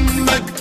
محمد